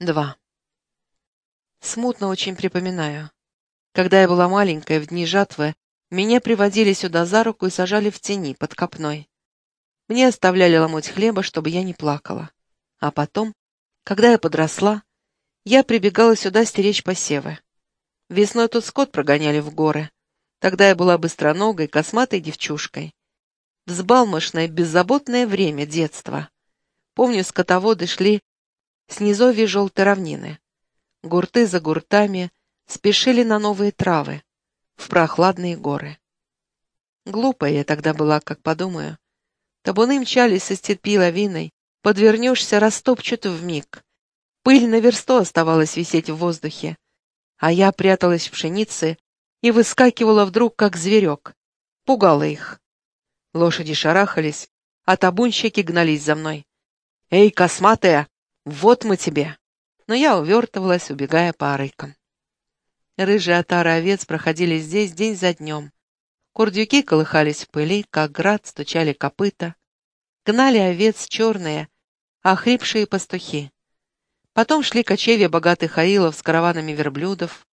Два. Смутно очень припоминаю. Когда я была маленькая, в дни жатвы, меня приводили сюда за руку и сажали в тени, под копной. Мне оставляли ломоть хлеба, чтобы я не плакала. А потом, когда я подросла, я прибегала сюда стеречь посевы. Весной тут скот прогоняли в горы. Тогда я была быстроногой, косматой девчушкой. Взбалмошное, беззаботное время детства. Помню, скотоводы шли с низовья желтой равнины. Гурты за гуртами спешили на новые травы, в прохладные горы. Глупая я тогда была, как подумаю. Табуны мчались со степи лавиной, подвернешься, растопчут вмиг. Пыль на версту оставалась висеть в воздухе, а я пряталась в пшенице и выскакивала вдруг, как зверек. Пугала их. Лошади шарахались, а табунщики гнались за мной. «Эй, косматая, вот мы тебе!» Но я увертывалась, убегая по арыкам. Рыжие отары овец проходили здесь день за днем. Курдюки колыхались в пыли, как град, стучали копыта. Гнали овец черные, охрипшие пастухи. Потом шли кочевья богатых аилов с караванами верблюдов,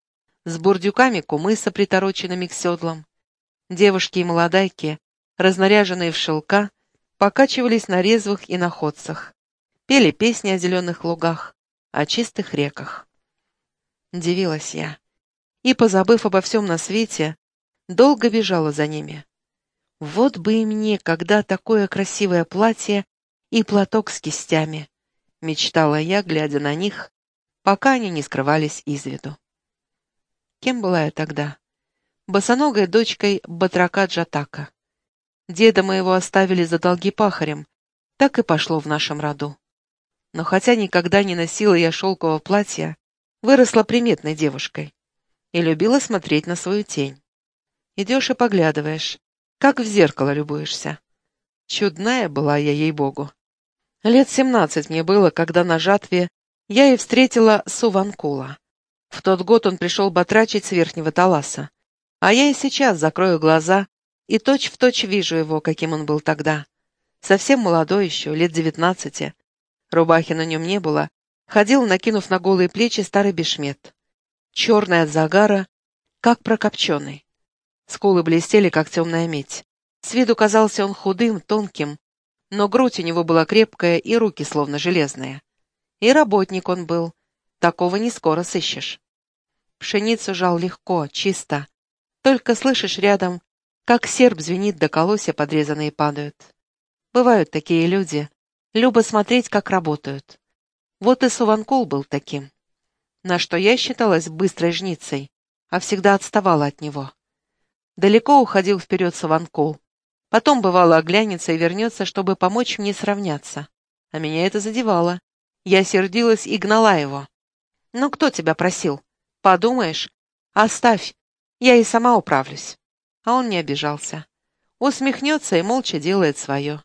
с бурдюками кумыса, притороченными к седлам. Девушки и молодайки, разнаряженные в шелка, покачивались на резвых и находцах пели песни о зеленых лугах, о чистых реках. Дивилась я. И, позабыв обо всем на свете, долго бежала за ними. Вот бы и мне, когда такое красивое платье и платок с кистями, мечтала я, глядя на них, пока они не скрывались из виду. Кем была я тогда? Босоногой дочкой батрака Джатака. Деда моего оставили за долги пахарем, так и пошло в нашем роду. Но хотя никогда не носила я шелкового платья, выросла приметной девушкой и любила смотреть на свою тень. Идешь и поглядываешь, как в зеркало любуешься. Чудная была я, ей-богу. Лет семнадцать мне было, когда на жатве я и встретила Суванкула. В тот год он пришел батрачить с верхнего таласа. А я и сейчас закрою глаза и точь-в-точь точь вижу его, каким он был тогда. Совсем молодой еще, лет девятнадцати, Рубахи на нем не было. Ходил, накинув на голые плечи старый бешмет. Черный от загара, как прокопченный. Скулы блестели, как темная медь. С виду казался он худым, тонким, но грудь у него была крепкая и руки словно железные. И работник он был. Такого не скоро сыщешь. Пшеницу жал легко, чисто. Только слышишь рядом, как серп звенит до колосья подрезанные падают. Бывают такие люди, Любо смотреть, как работают. Вот и Суванкул был таким. На что я считалась быстрой жницей, а всегда отставала от него. Далеко уходил вперед Суванкул. Потом, бывало, оглянется и вернется, чтобы помочь мне сравняться. А меня это задевало. Я сердилась и гнала его. «Ну, кто тебя просил? Подумаешь? Оставь, я и сама управлюсь». А он не обижался. Усмехнется и молча делает свое.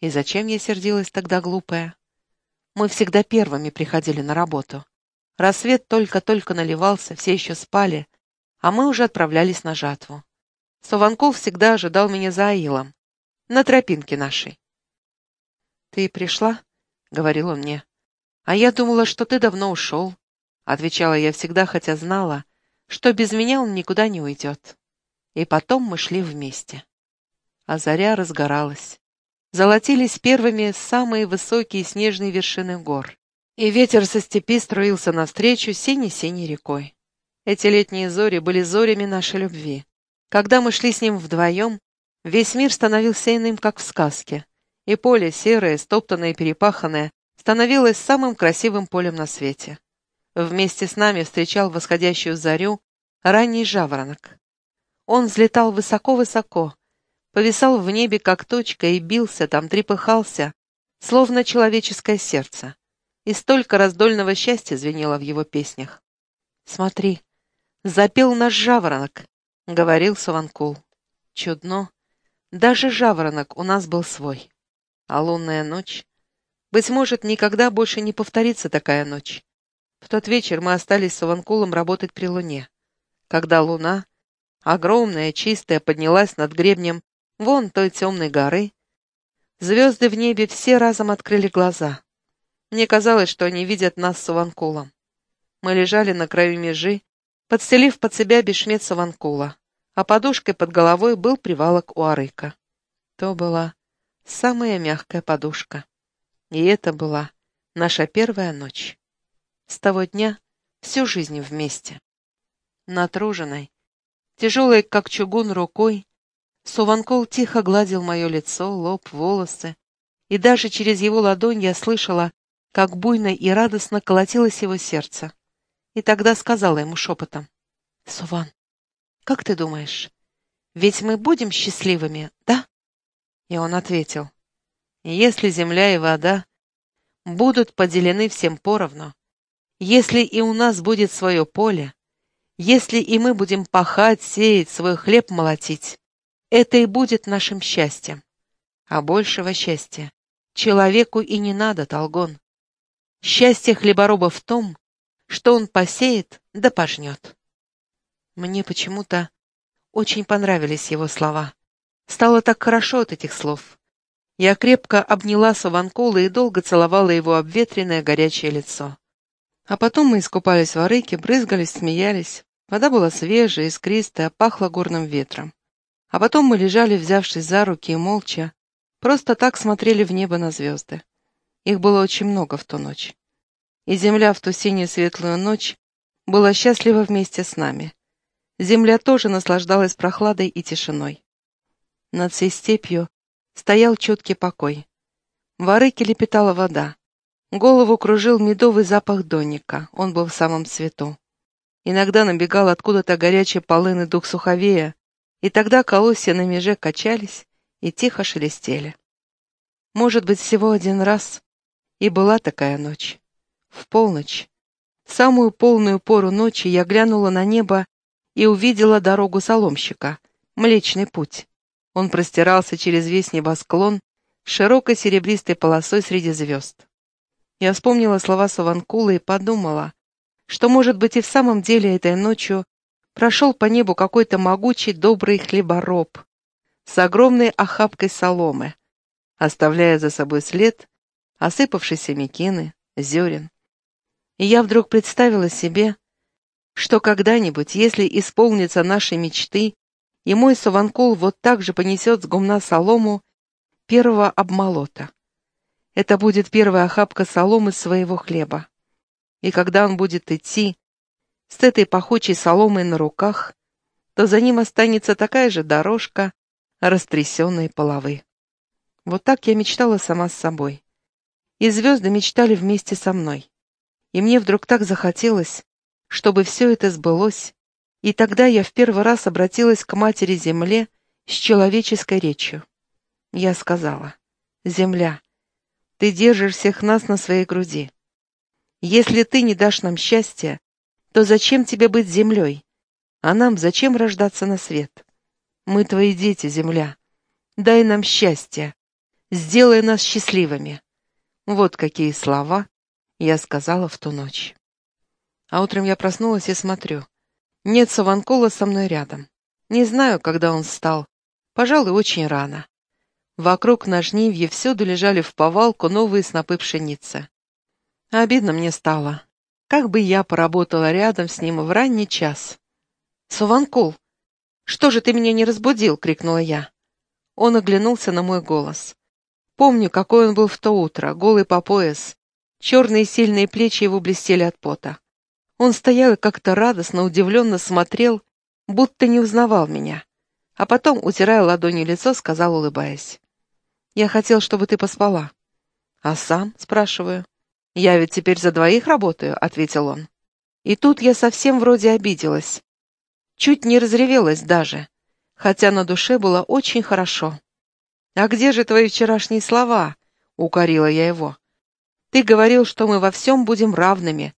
И зачем я сердилась тогда, глупая? Мы всегда первыми приходили на работу. Рассвет только-только наливался, все еще спали, а мы уже отправлялись на жатву. Сованков всегда ожидал меня за Аилом, на тропинке нашей. «Ты пришла?» — говорил он мне. «А я думала, что ты давно ушел», — отвечала я всегда, хотя знала, что без меня он никуда не уйдет. И потом мы шли вместе. А заря разгоралась золотились первыми самые высокие снежные вершины гор, и ветер со степи струился навстречу синей-синей рекой. Эти летние зори были зорями нашей любви. Когда мы шли с ним вдвоем, весь мир становился иным, как в сказке, и поле серое, стоптанное и перепаханное становилось самым красивым полем на свете. Вместе с нами встречал восходящую зарю ранний жаворонок. Он взлетал высоко-высоко, повисал в небе, как точка, и бился там, трепыхался, словно человеческое сердце. И столько раздольного счастья звенело в его песнях. «Смотри, запел наш жаворонок», — говорил Саванкул. Чудно. Даже жаворонок у нас был свой. А лунная ночь? Быть может, никогда больше не повторится такая ночь. В тот вечер мы остались с Саванкулом работать при луне. Когда луна, огромная, чистая, поднялась над гребнем вон той темной горы, звезды в небе все разом открыли глаза. Мне казалось, что они видят нас с Иванкулом. Мы лежали на краю межи, подстелив под себя бешмет Саванкула, а подушкой под головой был привалок у арыка. То была самая мягкая подушка. И это была наша первая ночь. С того дня всю жизнь вместе. Натруженной, тяжелой, как чугун, рукой, Суванкол тихо гладил мое лицо, лоб, волосы, и даже через его ладонь я слышала, как буйно и радостно колотилось его сердце. И тогда сказала ему шепотом, «Суван, как ты думаешь, ведь мы будем счастливыми, да?» И он ответил, «Если земля и вода будут поделены всем поровну, если и у нас будет свое поле, если и мы будем пахать, сеять, свой хлеб молотить, это и будет нашим счастьем. А большего счастья человеку и не надо, Толгон. Счастье хлебороба в том, что он посеет да пожнет. Мне почему-то очень понравились его слова. Стало так хорошо от этих слов. Я крепко обняла Саванкола и долго целовала его обветренное горячее лицо. А потом мы искупались в арыке, брызгались, смеялись. Вода была свежая, искристая, пахла горным ветром. А потом мы лежали, взявшись за руки и молча, просто так смотрели в небо на звезды. Их было очень много в ту ночь. И земля в ту синюю светлую ночь была счастлива вместе с нами. Земля тоже наслаждалась прохладой и тишиной. Над всей степью стоял четкий покой. В арыке лепетала вода. Голову кружил медовый запах донника, он был в самом цвету. Иногда набегал откуда-то горячий полынный дух суховея, и тогда колосья на меже качались и тихо шелестели. Может быть, всего один раз и была такая ночь. В полночь, самую полную пору ночи, я глянула на небо и увидела дорогу соломщика, Млечный путь. Он простирался через весь небосклон широкой серебристой полосой среди звезд. Я вспомнила слова Саванкула и подумала, что, может быть, и в самом деле этой ночью прошел по небу какой-то могучий добрый хлебороб с огромной охапкой соломы, оставляя за собой след осыпавшейся мекины, зерен. И я вдруг представила себе, что когда-нибудь, если исполнятся наши мечты, и мой Саванкул вот так же понесет с гумна солому первого обмолота. Это будет первая охапка соломы своего хлеба. И когда он будет идти, с этой пахучей соломой на руках, то за ним останется такая же дорожка, растрясенной половы. Вот так я мечтала сама с собой. И звезды мечтали вместе со мной. И мне вдруг так захотелось, чтобы все это сбылось, и тогда я в первый раз обратилась к Матери-Земле с человеческой речью. Я сказала, «Земля, ты держишь всех нас на своей груди. Если ты не дашь нам счастья, то зачем тебе быть землей? А нам зачем рождаться на свет? Мы твои дети, земля. Дай нам счастье. Сделай нас счастливыми. Вот какие слова я сказала в ту ночь. А утром я проснулась и смотрю. Нет Саванкола со мной рядом. Не знаю, когда он встал. Пожалуй, очень рано. Вокруг на жнивье всюду лежали в повалку новые снопы пшеницы. Обидно мне стало. Как бы я поработала рядом с ним в ранний час. «Суванкул, что же ты меня не разбудил?» — крикнула я. Он оглянулся на мой голос. Помню, какой он был в то утро, голый по пояс. Черные сильные плечи его блестели от пота. Он стоял и как-то радостно, удивленно смотрел, будто не узнавал меня. А потом, утирая ладонью лицо, сказал, улыбаясь. «Я хотел, чтобы ты поспала». «А сам?» — спрашиваю. «Я ведь теперь за двоих работаю», — ответил он. И тут я совсем вроде обиделась. Чуть не разревелась даже, хотя на душе было очень хорошо. «А где же твои вчерашние слова?» — укорила я его. «Ты говорил, что мы во всем будем равными,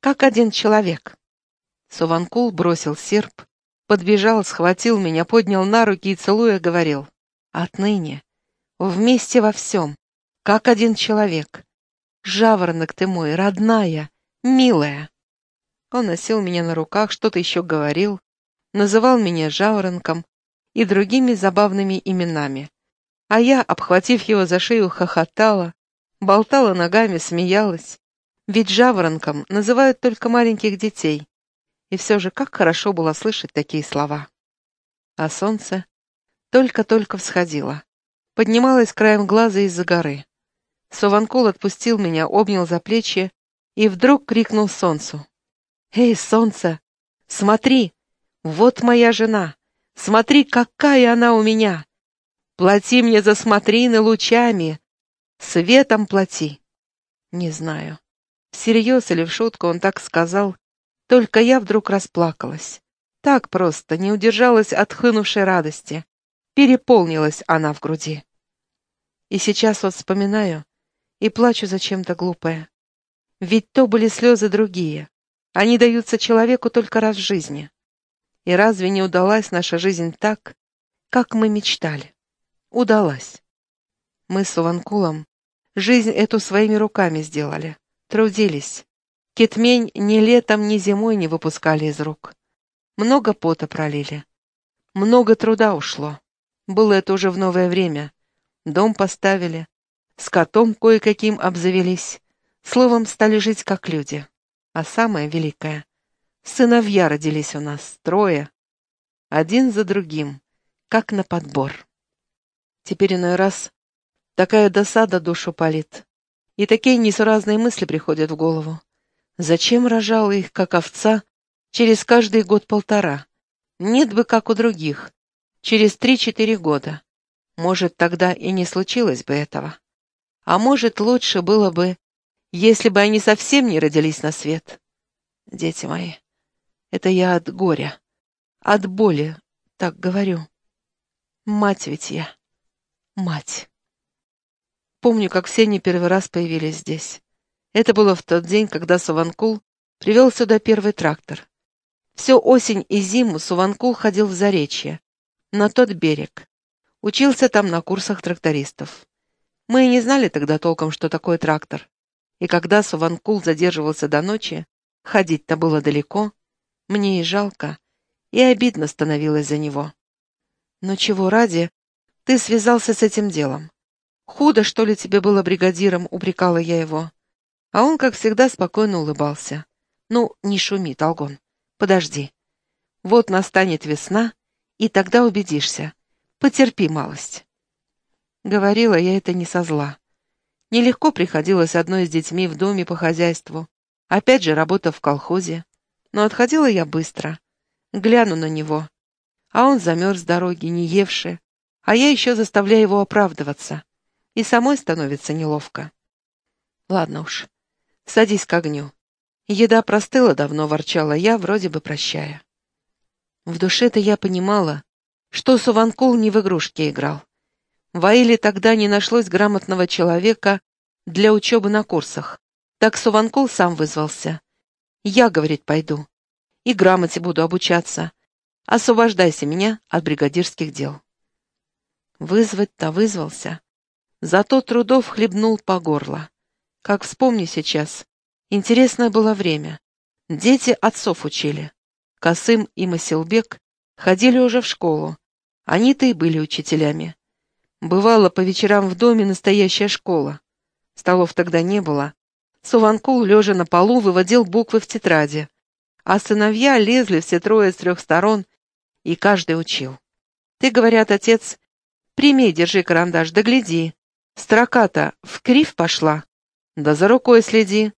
как один человек». Суванкул бросил серп, подбежал, схватил меня, поднял на руки и, целуя, говорил. «Отныне, вместе во всем, как один человек. Жаворонок ты мой, родная, милая. Он носил меня на руках, что-то еще говорил, называл меня жаворонком и другими забавными именами. А я, обхватив его за шею, хохотала, болтала ногами, смеялась. Ведь жаворонком называют только маленьких детей. И все же как хорошо было слышать такие слова. А солнце только-только всходило. Поднималось краем глаза из-за горы. Сованкул отпустил меня, обнял за плечи и вдруг крикнул солнцу. «Эй, солнце, смотри, вот моя жена, смотри, какая она у меня! Плати мне за смотрины лучами, светом плати!» Не знаю, всерьез или в шутку он так сказал, только я вдруг расплакалась. Так просто, не удержалась от хлынувшей радости. Переполнилась она в груди. И сейчас вот вспоминаю и плачу зачем-то глупое. Ведь то были слезы другие. Они даются человеку только раз в жизни. И разве не удалась наша жизнь так, как мы мечтали? Удалась. Мы с Уванкулом жизнь эту своими руками сделали, трудились. Кетмень ни летом, ни зимой не выпускали из рук. Много пота пролили. Много труда ушло. Было это уже в новое время. Дом поставили, с котом кое-каким обзавелись. Словом, стали жить как люди. А самое великое — сыновья родились у нас, трое. Один за другим, как на подбор. Теперь иной раз такая досада душу палит. И такие несуразные мысли приходят в голову. Зачем рожал их, как овца, через каждый год-полтора? Нет бы, как у других, через три-четыре года. Может, тогда и не случилось бы этого. А может, лучше было бы, если бы они совсем не родились на свет. Дети мои, это я от горя, от боли, так говорю. Мать ведь я, мать. Помню, как все они первый раз появились здесь. Это было в тот день, когда Суванкул привел сюда первый трактор. Всю осень и зиму Суванкул ходил в Заречье, на тот берег. Учился там на курсах трактористов. Мы и не знали тогда толком, что такое трактор. И когда Суванкул задерживался до ночи, ходить-то было далеко, мне и жалко, и обидно становилось за него. Но чего ради ты связался с этим делом? Худо, что ли, тебе было бригадиром, упрекала я его. А он, как всегда, спокойно улыбался. Ну, не шуми, Толгон, подожди. Вот настанет весна, и тогда убедишься. Потерпи малость. Говорила я это не со зла. Нелегко приходилось одной с детьми в доме по хозяйству. Опять же, работа в колхозе. Но отходила я быстро. Гляну на него. А он замерз с дороги, не евший. А я еще заставляю его оправдываться. И самой становится неловко. Ладно уж, садись к огню. Еда простыла давно, ворчала я, вроде бы прощая. В душе-то я понимала, что Суванкул не в игрушки играл. В Аиле тогда не нашлось грамотного человека для учебы на курсах. Так Суванкул сам вызвался. «Я, — говорит, — пойду. И грамоте буду обучаться. Освобождайся меня от бригадирских дел». Вызвать-то вызвался. Зато трудов хлебнул по горло. Как вспомню сейчас, интересное было время. Дети отцов учили. Касым и Масилбек ходили уже в школу. Они-то и были учителями. Бывало, по вечерам в доме настоящая школа. Столов тогда не было. Суванкул, лежа на полу, выводил буквы в тетради, а сыновья лезли все трое с трех сторон, и каждый учил. Ты, говорят, отец, прими, держи карандаш, да гляди. Строка-то в крив пошла. Да за рукой следи.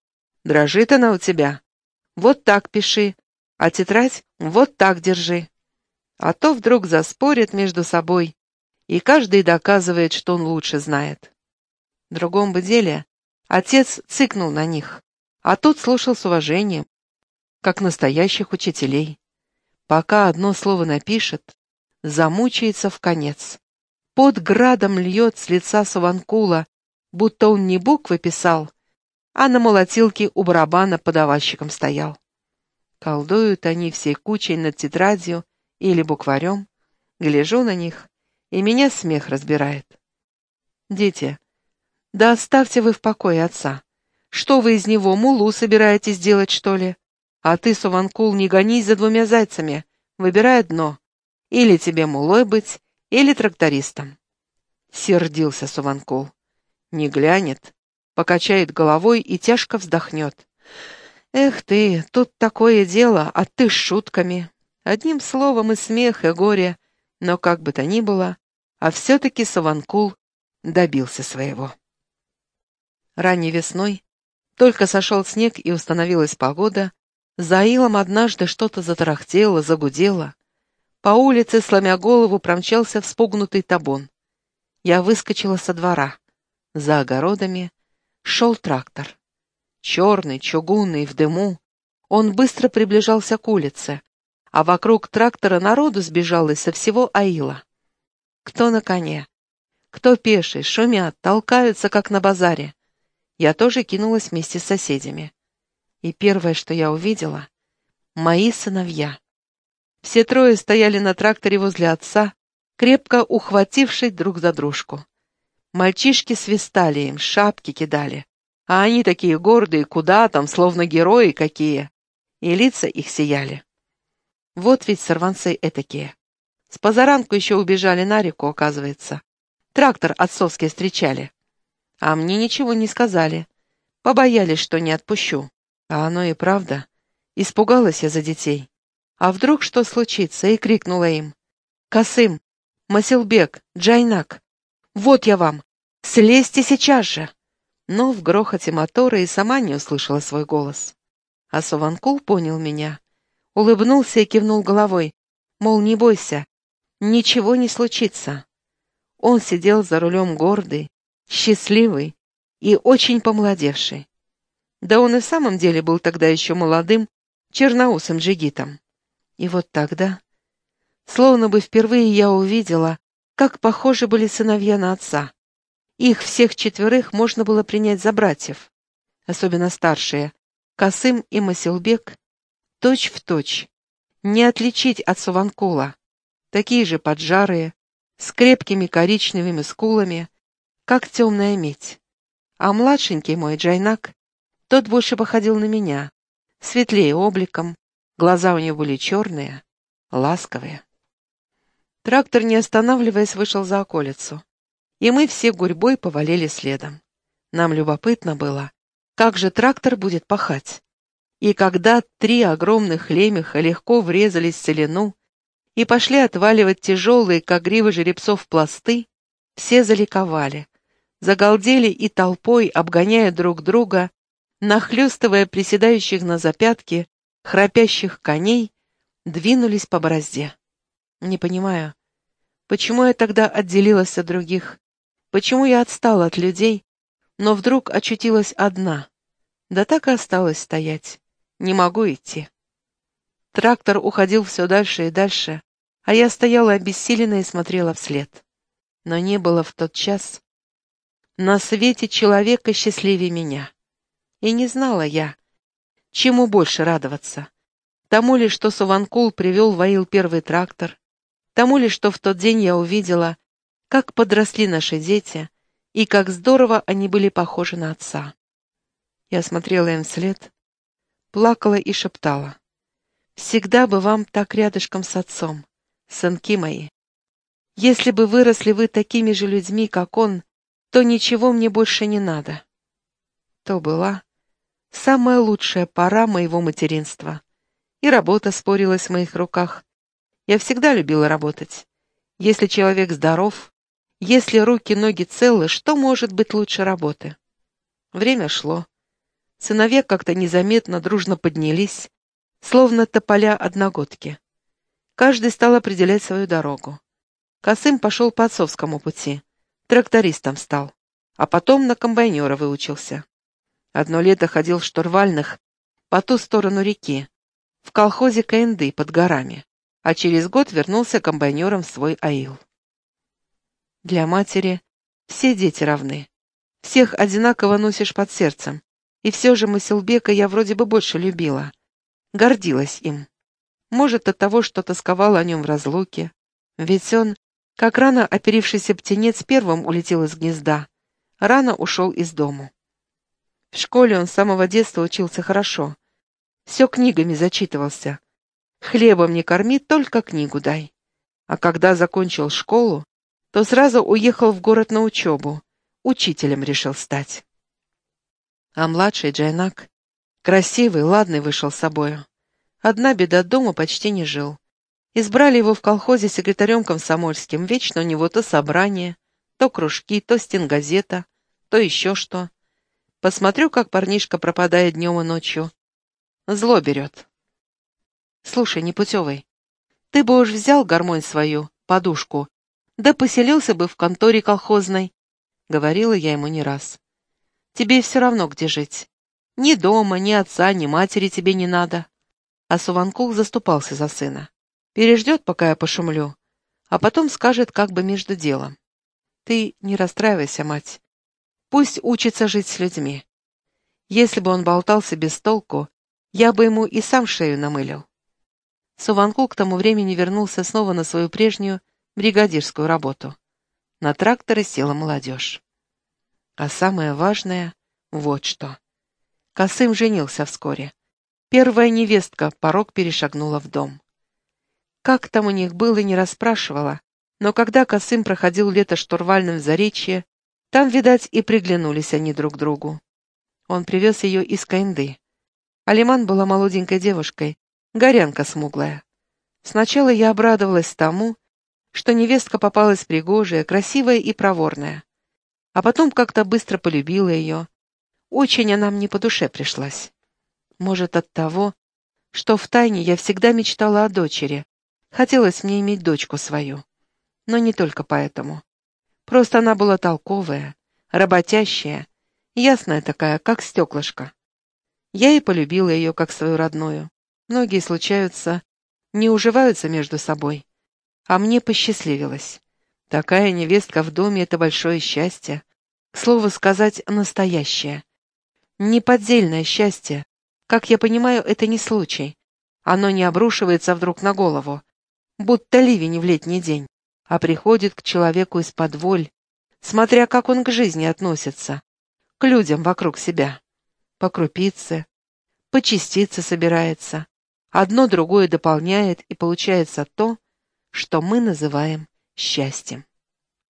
Дрожит она у тебя. Вот так пиши, а тетрадь вот так держи. А то вдруг заспорят между собой, и каждый доказывает, что он лучше знает. В другом бы деле отец цыкнул на них, а тот слушал с уважением, как настоящих учителей. Пока одно слово напишет, замучается в конец. Под градом льет с лица Саванкула, будто он не буквы писал, а на молотилке у барабана подавальщиком стоял. Колдуют они всей кучей над тетрадью или букварем. Гляжу на них, и меня смех разбирает. Дети, да оставьте вы в покое отца. Что вы из него, мулу, собираетесь делать, что ли? А ты, Суванкул, не гонись за двумя зайцами. Выбирай одно. Или тебе мулой быть, или трактористом. Сердился Суванкул. Не глянет. покачает головой и тяжко вздохнет. «Эх ты, тут такое дело, а ты с шутками. Одним словом и смех, и горе, но как бы то ни было, а все-таки Саванкул добился своего». Ранней весной только сошел снег и установилась погода, за илом однажды что-то затарахтело, загудело. По улице, сломя голову, промчался вспугнутый табун. Я выскочила со двора. За огородами шел трактор. Черный, чугунный, в дыму. Он быстро приближался к улице, а вокруг трактора народу сбежалось со всего аила. Кто на коне, кто пеший, шумят, толкаются, как на базаре. Я тоже кинулась вместе с соседями. И первое, что я увидела — мои сыновья. Все трое стояли на тракторе возле отца, крепко ухватившись друг за дружку. Мальчишки свистали им, шапки кидали. А они такие гордые, куда там, словно герои какие. И лица их сияли. Вот ведь сорванцы этакие. С позаранку еще убежали на реку, оказывается. Трактор отцовский встречали. А мне ничего не сказали. Побоялись, что не отпущу. А оно и правда. Испугалась я за детей. А вдруг что случится? И крикнула им. «Касым! Масилбек! Джайнак! Вот я вам! Слезьте сейчас же!» Но в грохоте мотора и сама не услышала свой голос. А Суванкул понял меня. Улыбнулся и кивнул головой. Мол, не бойся, ничего не случится. Он сидел за рулем гордый, счастливый и очень помолодевший. Да он и в самом деле был тогда еще молодым, черноусым джигитом. И вот тогда, словно бы впервые я увидела, как похожи были сыновья на отца. Их всех четверых можно было принять за братьев, особенно старшие, Касым и Масилбек, точь в точь, не отличить от Суванкула, такие же поджарые, с крепкими коричневыми скулами, как темная медь. А младшенький мой Джайнак, тот больше походил на меня, светлее обликом, глаза у него были черные, ласковые. Трактор, не останавливаясь, вышел за околицу, и мы все гурьбой повалили следом. Нам любопытно было, как же трактор будет пахать. И когда три огромных лемеха легко врезались в целину и пошли отваливать тяжелые, как гривы жеребцов, пласты, все заликовали, загалдели и толпой, обгоняя друг друга, нахлёстывая приседающих на запятки, храпящих коней, двинулись по борозде. Не понимаю, почему я тогда отделилась от других, почему я отстала от людей, но вдруг очутилась одна, да так и осталась стоять, не могу идти. Трактор уходил все дальше и дальше, а я стояла обессиленно и смотрела вслед. Но не было в тот час на свете человека счастливее меня. И не знала я, чему больше радоваться. Тому ли, что Саванкул привел в Аил первый трактор, тому ли, что в тот день я увидела, как подросли наши дети и как здорово они были похожи на отца. Я смотрела им вслед, плакала и шептала. «Всегда бы вам так рядышком с отцом, сынки мои. Если бы выросли вы такими же людьми, как он, то ничего мне больше не надо. То была самая лучшая пора моего материнства. И работа спорилась в моих руках. Я всегда любила работать. Если человек здоров, если руки-ноги целы, что может быть лучше работы? Время шло. Сыновья как-то незаметно дружно поднялись, словно тополя одногодки. Каждый стал определять свою дорогу. Косым пошел по отцовскому пути — Трактористом стал, а потом на комбайнера выучился. Одно лето ходил в штурвальных по ту сторону реки, в колхозе КНД под горами, а через год вернулся комбайнером в свой аил. Для матери все дети равны. Всех одинаково носишь под сердцем. И все же Масилбека я вроде бы больше любила. Гордилась им. Может, от того, что тосковала о нем в разлуке. Ведь он как рано оперившийся птенец первым улетел из гнезда, рано ушел из дому. В школе он с самого детства учился хорошо. Все книгами зачитывался. Хлебом не корми, только книгу дай. А когда закончил школу, то сразу уехал в город на учебу. Учителем решил стать. А младший Джайнак, красивый, ладный, вышел с собою. Одна беда дома почти не жил. Избрали его в колхозе секретарем комсомольским. Вечно у него то собрание, то кружки, то стенгазета, то еще что. Посмотрю, как парнишка пропадает днем и ночью. Зло берет. Слушай, непутевый, ты бы уж взял гармонь свою, подушку, да поселился бы в конторе колхозной, — говорила я ему не раз. Тебе все равно, где жить. Ни дома, ни отца, ни матери тебе не надо. А Суванкул заступался за сына. Переждет, пока я пошумлю, а потом скажет как бы между делом. Ты не расстраивайся, мать. Пусть учится жить с людьми. Если бы он болтался без толку, я бы ему и сам шею намылил. Суванкул к тому времени вернулся снова на свою прежнюю бригадирскую работу. На тракторы села молодежь. А самое важное — вот что. Косым женился вскоре. Первая невестка порог перешагнула в дом. Как там у них было, не расспрашивала, но когда Косым проходил лето штурвальным в Заречье, там, видать, и приглянулись они друг другу. Он привез ее из Каинды. Алиман была молоденькой девушкой, горянка смуглая. Сначала я обрадовалась тому, что невестка попалась пригожая, красивая и проворная. А потом как-то быстро полюбила ее. Очень она мне по душе пришлась. Может, от того, что втайне я всегда мечтала о дочери, Хотелось мне иметь дочку свою. Но не только поэтому. Просто она была толковая, работящая, ясная такая, как стеклышко. Я и полюбила ее как свою родную. Многие случаются, не уживаются между собой. А мне посчастливилось. Такая невестка в доме — это большое счастье. К слову сказать, настоящее. Не поддельное счастье. Как я понимаю, это не случай. Оно не обрушивается вдруг на голову будто ливень в летний день, а приходит к человеку из-под воль, смотря как он к жизни относится, к людям вокруг себя. По крупице, по частице собирается, одно другое дополняет, и получается то, что мы называем счастьем.